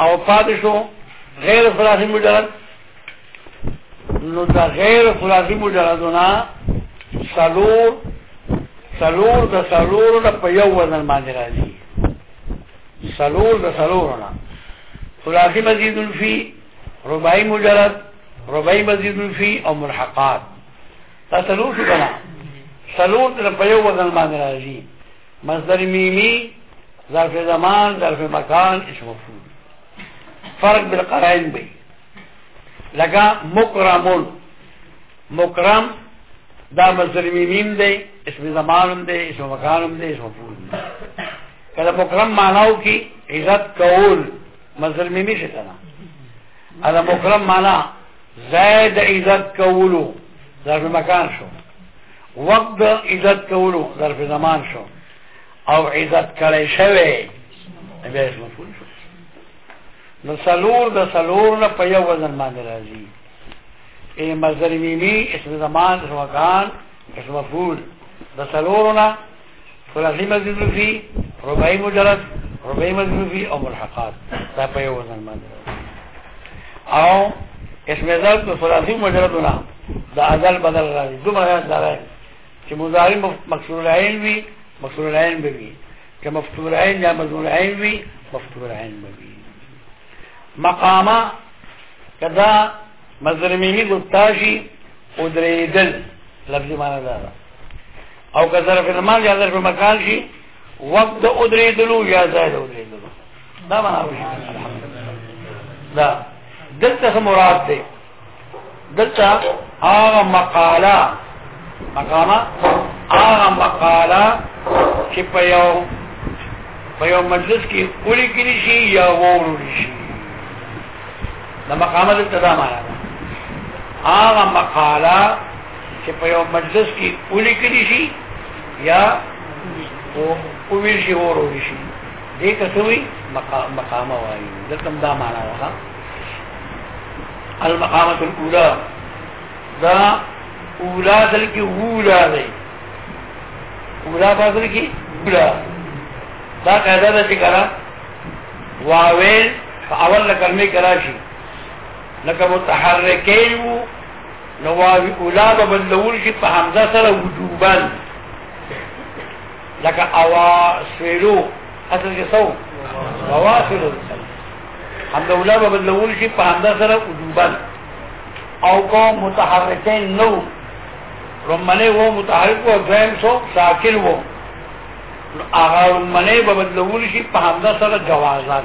او پاتې شو غیر خلاصي مجرد نو دا غیر خلاصي مجردونه سلور سلور د سلور نه په یو وزن باندې راځي سلور د سلور نه خلاصي مزید فی رباعی مجرد رباعی مزید فی او ملحقات دا سلور شو کنه سلور د په یو وزن باندې راځي مصدر میمی ظرف زمان ظرف مکان اسم مفعول فرق بالقرائن بی لگا مکرمون مکرم دا مصدر میمیم دی اسم زمانم دی اسم مکانم دی اسم مفعول دی کله مکرم معناو کی عزت کول مصدر میمی شته نه ادا مکرم معنا زائد عزت کولو ظرف مکان شو وقت دا عزت کولو ظرف زمان شو او عزت کلی شوی بیا اسم مفعول شو نو سلور دا سلور نه په یو وزن باندې راځي ای مصدر میمی اسم زمان اسم مکان اسم مفعول دا سلور نه ثلاثي مزيد فيه رباعي مجرد رباعي مزيد فيه او ملحقات دا په یو وزن باندې او اسم ازل په ثلاثي مجرد نه دا ازل بدل راځي دومره یاد لرئ چې مضارع مکسور العين وي مکسور العين به وي چې مفتوح العين یا مضمون العين وي مفتوح العين به وي مقامه کدا مزرمیمی گفتاشی ادریدل لفظی معنی دارا او که ظرف زمان یا ظرف مکان شي وقت د ادریدلو یا ځای د ادریدلو دا معنا وشي دا دلته مراد دی دلته هغه مقاله مقامه هغه مقاله چې په یو په یو مجلس کې وړي کړي شي یا ووري شي دا مقامه دلته دا معنا هغه مقاله چې په یو مجلس کې اولی کړي شي یا او اوی شي اور اوی شي دې کسوي مقام مقام وایي د کوم دا معنا وها المقامه الاولى دا اولا دل کې اولا دی اولا فاصل کې اولا دا قاعده ده چې کرا واویل اول کلمه کراشي لکه متحرکین وو نو واو اولا به بدلول شي په همزه سره وجوبا لکه اواسلو اصل کې سو اواسلو همزه اولا به بدلول شي په همزه سره وجوبا او کو متحرکین نو رمنه وو متحرک وو دویم سو ساکن وو هغه رمنه به بدلول شي په همزه سره جوازان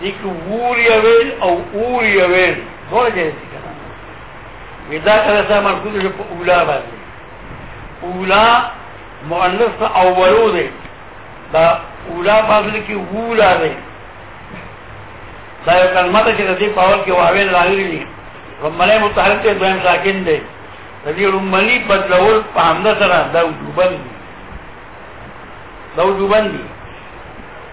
دې کې ووریا ویل او اوریا ویل دواړه جایز دي که نه وي دا کله سره مرکوز شي په اولا باندې اولا مؤنث ته اولو دی دا اولا فاصله کې اولا دی دا یو کلمه ده چې د دې په اول کې واویل راغلي دي رملی متحرک دی دویم ساکن دی د دې رملی بدلول په همدا سره دا وجوبن دي دا وجوبن دي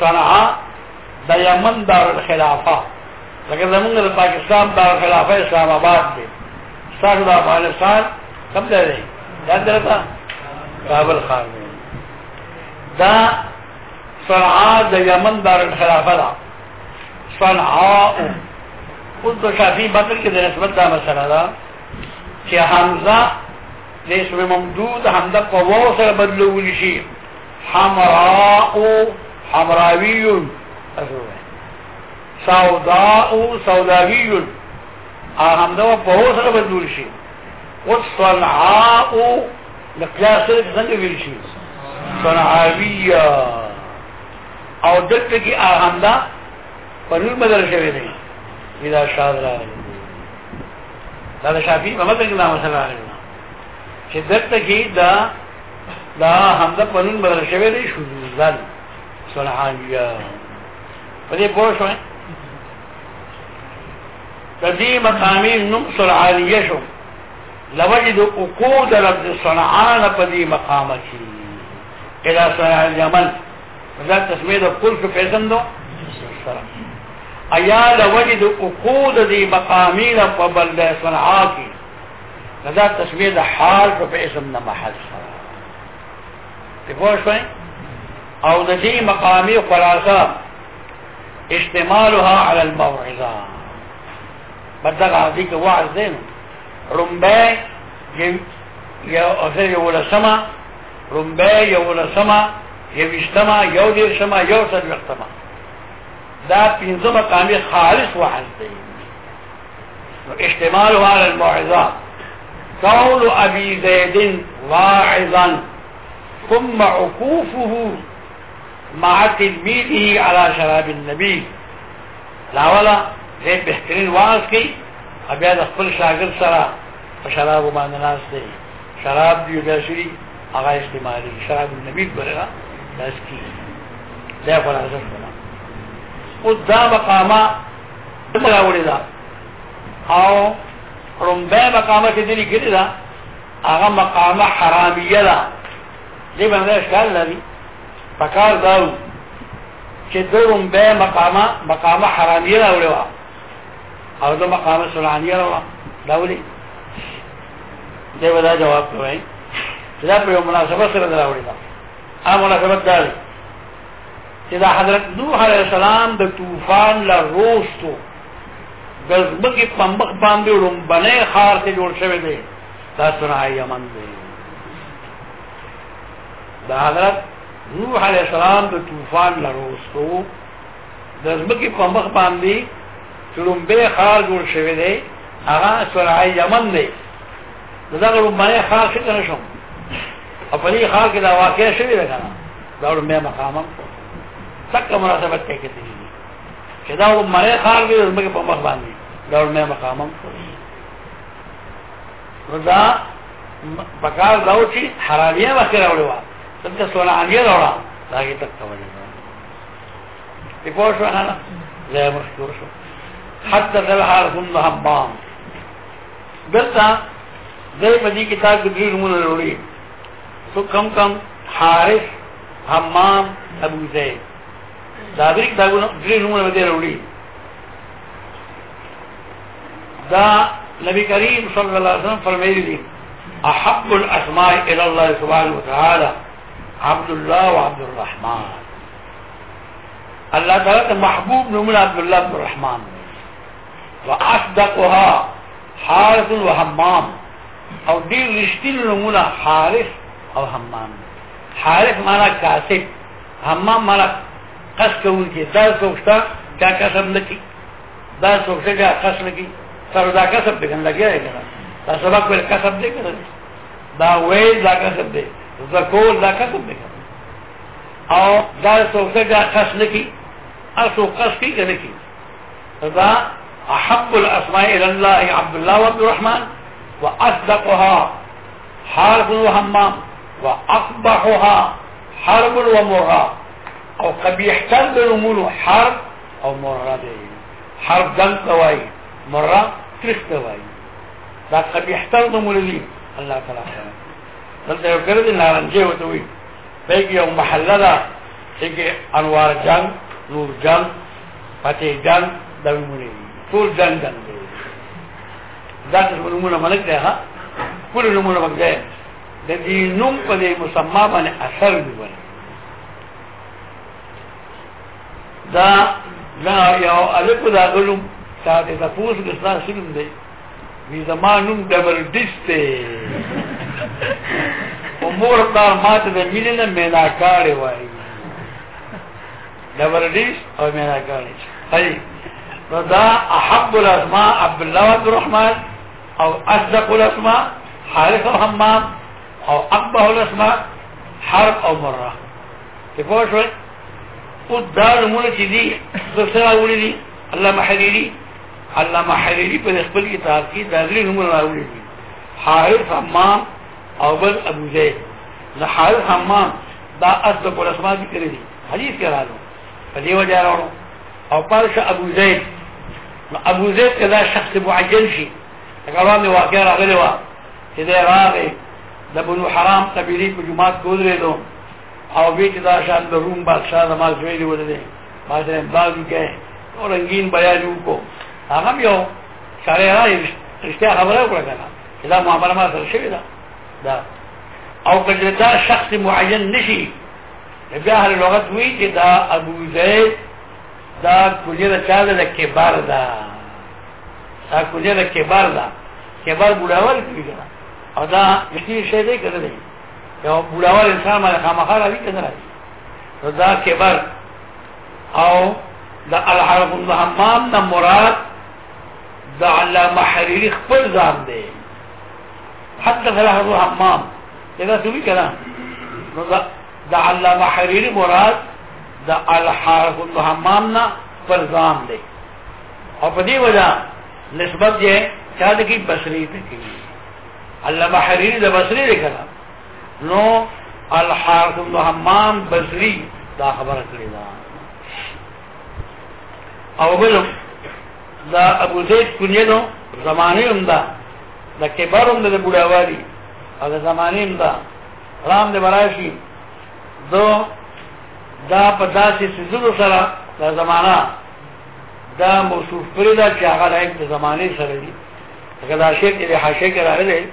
صنعا د یمن دار الخلافه لکه زمونږ د پاکستان دار الخلافه اسلام آباد دی ستاسو د افغانستان کوم ځای دی یاد درته کابل ښار دی دا صنعا د یمن دار الخلافه ده صنعا اوس د شافعي بدل کې د نسبت دا مسله ده چې حمزه د اسم ممدود همدا په وو سره بدلول شي حمراء حمراوی سوداء سوداوی اهم دا په هو سره بدل شي والصنعاء لکه سره څنګه ویل شي صنعاویه او دلته کې اهم دا په نور بدل شوی دی اذا شاد راغلی دا شافعي په مدرسه کې دا مسله راغلی چې دلته کې دا دا همدا په نوم بدل شوی دی شو ځل سرحانیا په دې پوه شوئ د دې مقامي نوم سرحانیه شو لوجد عقود لفظ صنعان په دې مقام کې اذا صنع اليمن دا تسميه د کل شو پیژن دو ایا لوجد عقود دې مقامي په بلد صنعا کې نو دا تسمیه د حال په اسم نه محل سره په پوه شوي او د دې مقامي خلاصه استعمالها على الموعظه بدغه دې کې وعظ دین رمبه یو اخر یو لسما رمبه یو لسما یو اشتما یو دیر شما یو سلوختما دا پینځه مقامي خالص وعظ دی نو احتمال وعلى الموعظة قول ابي زيد واعظا ثم عكوفه مع تلميذه على شراب النبي لا ولا زيد بهترين واعظ کی بیا د خپل شاګرد سره په شراب باندې ناس دی شراب دی بیا شری هغه استعمالي شراب النبي برغه ناس کی دا فرازه او دا مقامه راوړی دا او رمبه مقامه کې دلی کړی دا هغه مقامه حرامیه ده دې باندې اشکال لري پکار داو چې د رمبه مقامه مقامه حرامیه راوړی وا او د مقامه سلانیه راوړی دا ولي دې ودا جواب کوي دا په مناسبت سره راوړی دا ا مناسبت داري چې دا حضرت نوح علیه السلام د طوفان لا روستو د ځمکې په مخ باندې لومبنی ښار ته جوړ شوی دی دا صنع یمن دی د حضرت نوح علیه السلام د طوفان لا روستو د ځمکې په مخ باندې لومبی ښار جوړ شوی دی هغه صنع یمن دی دغه لومبنی ښار څه کنه شوم او په دې حال کې دا واقع شوی دی کنه دا ور مې مقام تک مناسبت ته کې دي چې دا و مړې خار کې زمګه په مخ باندې دا ور مې مقام رضا بکار دا و چې حرامیه وکړه وړو څنګه سونه انګي راوړه دا کې تک توجه دې پوه شو نه زه مشکور شو حتى ذل حال هم هم دلته دای په دې کتاب کې درې نمونه وروړي سو کم کم حارث حمام ابو زید دا درې کتابونه درې نمونه وروړي دا نبی کریم صلی الله علیه وسلم فرمایلی دي احب الاسماء الى الله سبحانه وتعالى عبد الله وعبد الرحمن الله تعالی محبوب نمونه عبد الله عبد الرحمن واصدقها حارث و حمام او دیر رشتین نمونه حارث او حمام حارث مانا کاسب حمام مانا قص کون کی دا سوکشتا کیا قسم لکی دا سوکشتا کیا قص لکی سر دا قسم بکن لگیا ہے کنا دا سبق پر قسم دے کنا دا ویل دا قسم دے زکول دا قسم دے کنا او دا سوکشتا کیا قص لکی اصو قص کی کنا کی دا احب الاسماء الى الله عبد الله وعبد الرحمن واصدقها حرب وهمام واقبحها حرب ومرا او قبيح تن بالامور حرب او مرا دي حرب دن تواي مرا ترخ تواي دا قبيح تن بالامور دي الله تعالى دلته یو کړی دی نارنجې وته وي پهږي یو محله ده چې انوار جان نور جان پته جان د نمونه ټول جان جان دی دا ټول نمونه ملک دی ها ټول نمونه وګړي د دې نوم په دې مسما باندې اثر دی باندې دا دا یو الف دا غلوم تا دې تاسو کې تاسو نوم دی وی زما نوم ډبل ډیس دی امور کار ماته د مینې نه مینا کار وایي دبردیس او مینا کانیس ای نو دا احب الاسماء عبد الله عبد الرحمن او اصدق الاسماء حارث او حمام او اقبه الاسماء حرب او مره ته پوه شو او دا نمونه چې دي څه سره وړي دي الله محلیلی الله محلیلی په خپل کتاب کې دا غلي نمونه راوړي دي حارث حمام او بل ابو زید نه حارث حمام دا اصدق الاسماء ذکر دي حدیث کې راغلو په دې وجه راغلو او پالش ابو زید نو ابو زید کدا شخص معجل شي هغه باندې واقع راغلی و چې دا راغی د بنو حرام قبیله په جماعت ګوزرې دو او به چې دا شان د روم بادشاہ زما زوی دی ولدي ما سره امداد وکړي او رنگین بیان وکړو هغه یو سره راځي رښتیا خبره وکړه کنه چې دا معامله ما سره شوې ده دا او کله دا شخص معین نشي نو بیا اهل لغت وی چې دا ابو زید دا کلیه د چا ده کبار ده دا کلیه د کبار ده کبار بوډاوال کوي کنه او دا هیڅ شی دی کنه دی یو بوډاوال انسان باندې خامخا راځي کنه راځي نو دا کبار او دا الحرف الحمام نه مراد دا علامه حریری خپل ځان دی حتى فلاح ابو حمام اذا تبي كلام دا علامه حريري مراد دا الحارث بن حمامنا فرزان دي او په دې وجہ نسبت یې چا د کی بصری ته کی علامه حريري د بصری دی کړه نو الحارث بن حمام بصری دا خبره کړې ده او بل دا ابو زید کنیه نو زمانه هم ده د کبر هم د بوډاوالي او د زمانې هم ده رام د براشي دو دا په داسې سیزلو سره دا زمانہ دا موصوف کړی دا چې هغه لایق د زمانې سره دي هغه دا شی چې د حاشیه کې راغلی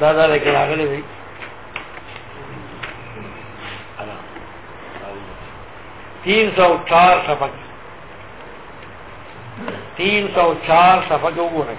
دا دا لکه راغلی دی تین سو چار سفق تین سو چار سفق وګورئ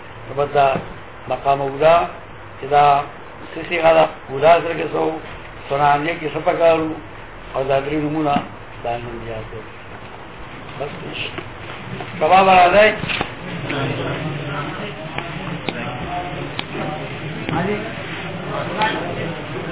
بدا مقام اولا چې دا سسی غلا اولا سره کې سو سنانه کې سپکارو او دا درې نمونه دا نن بیا ته بس سبا راځي علي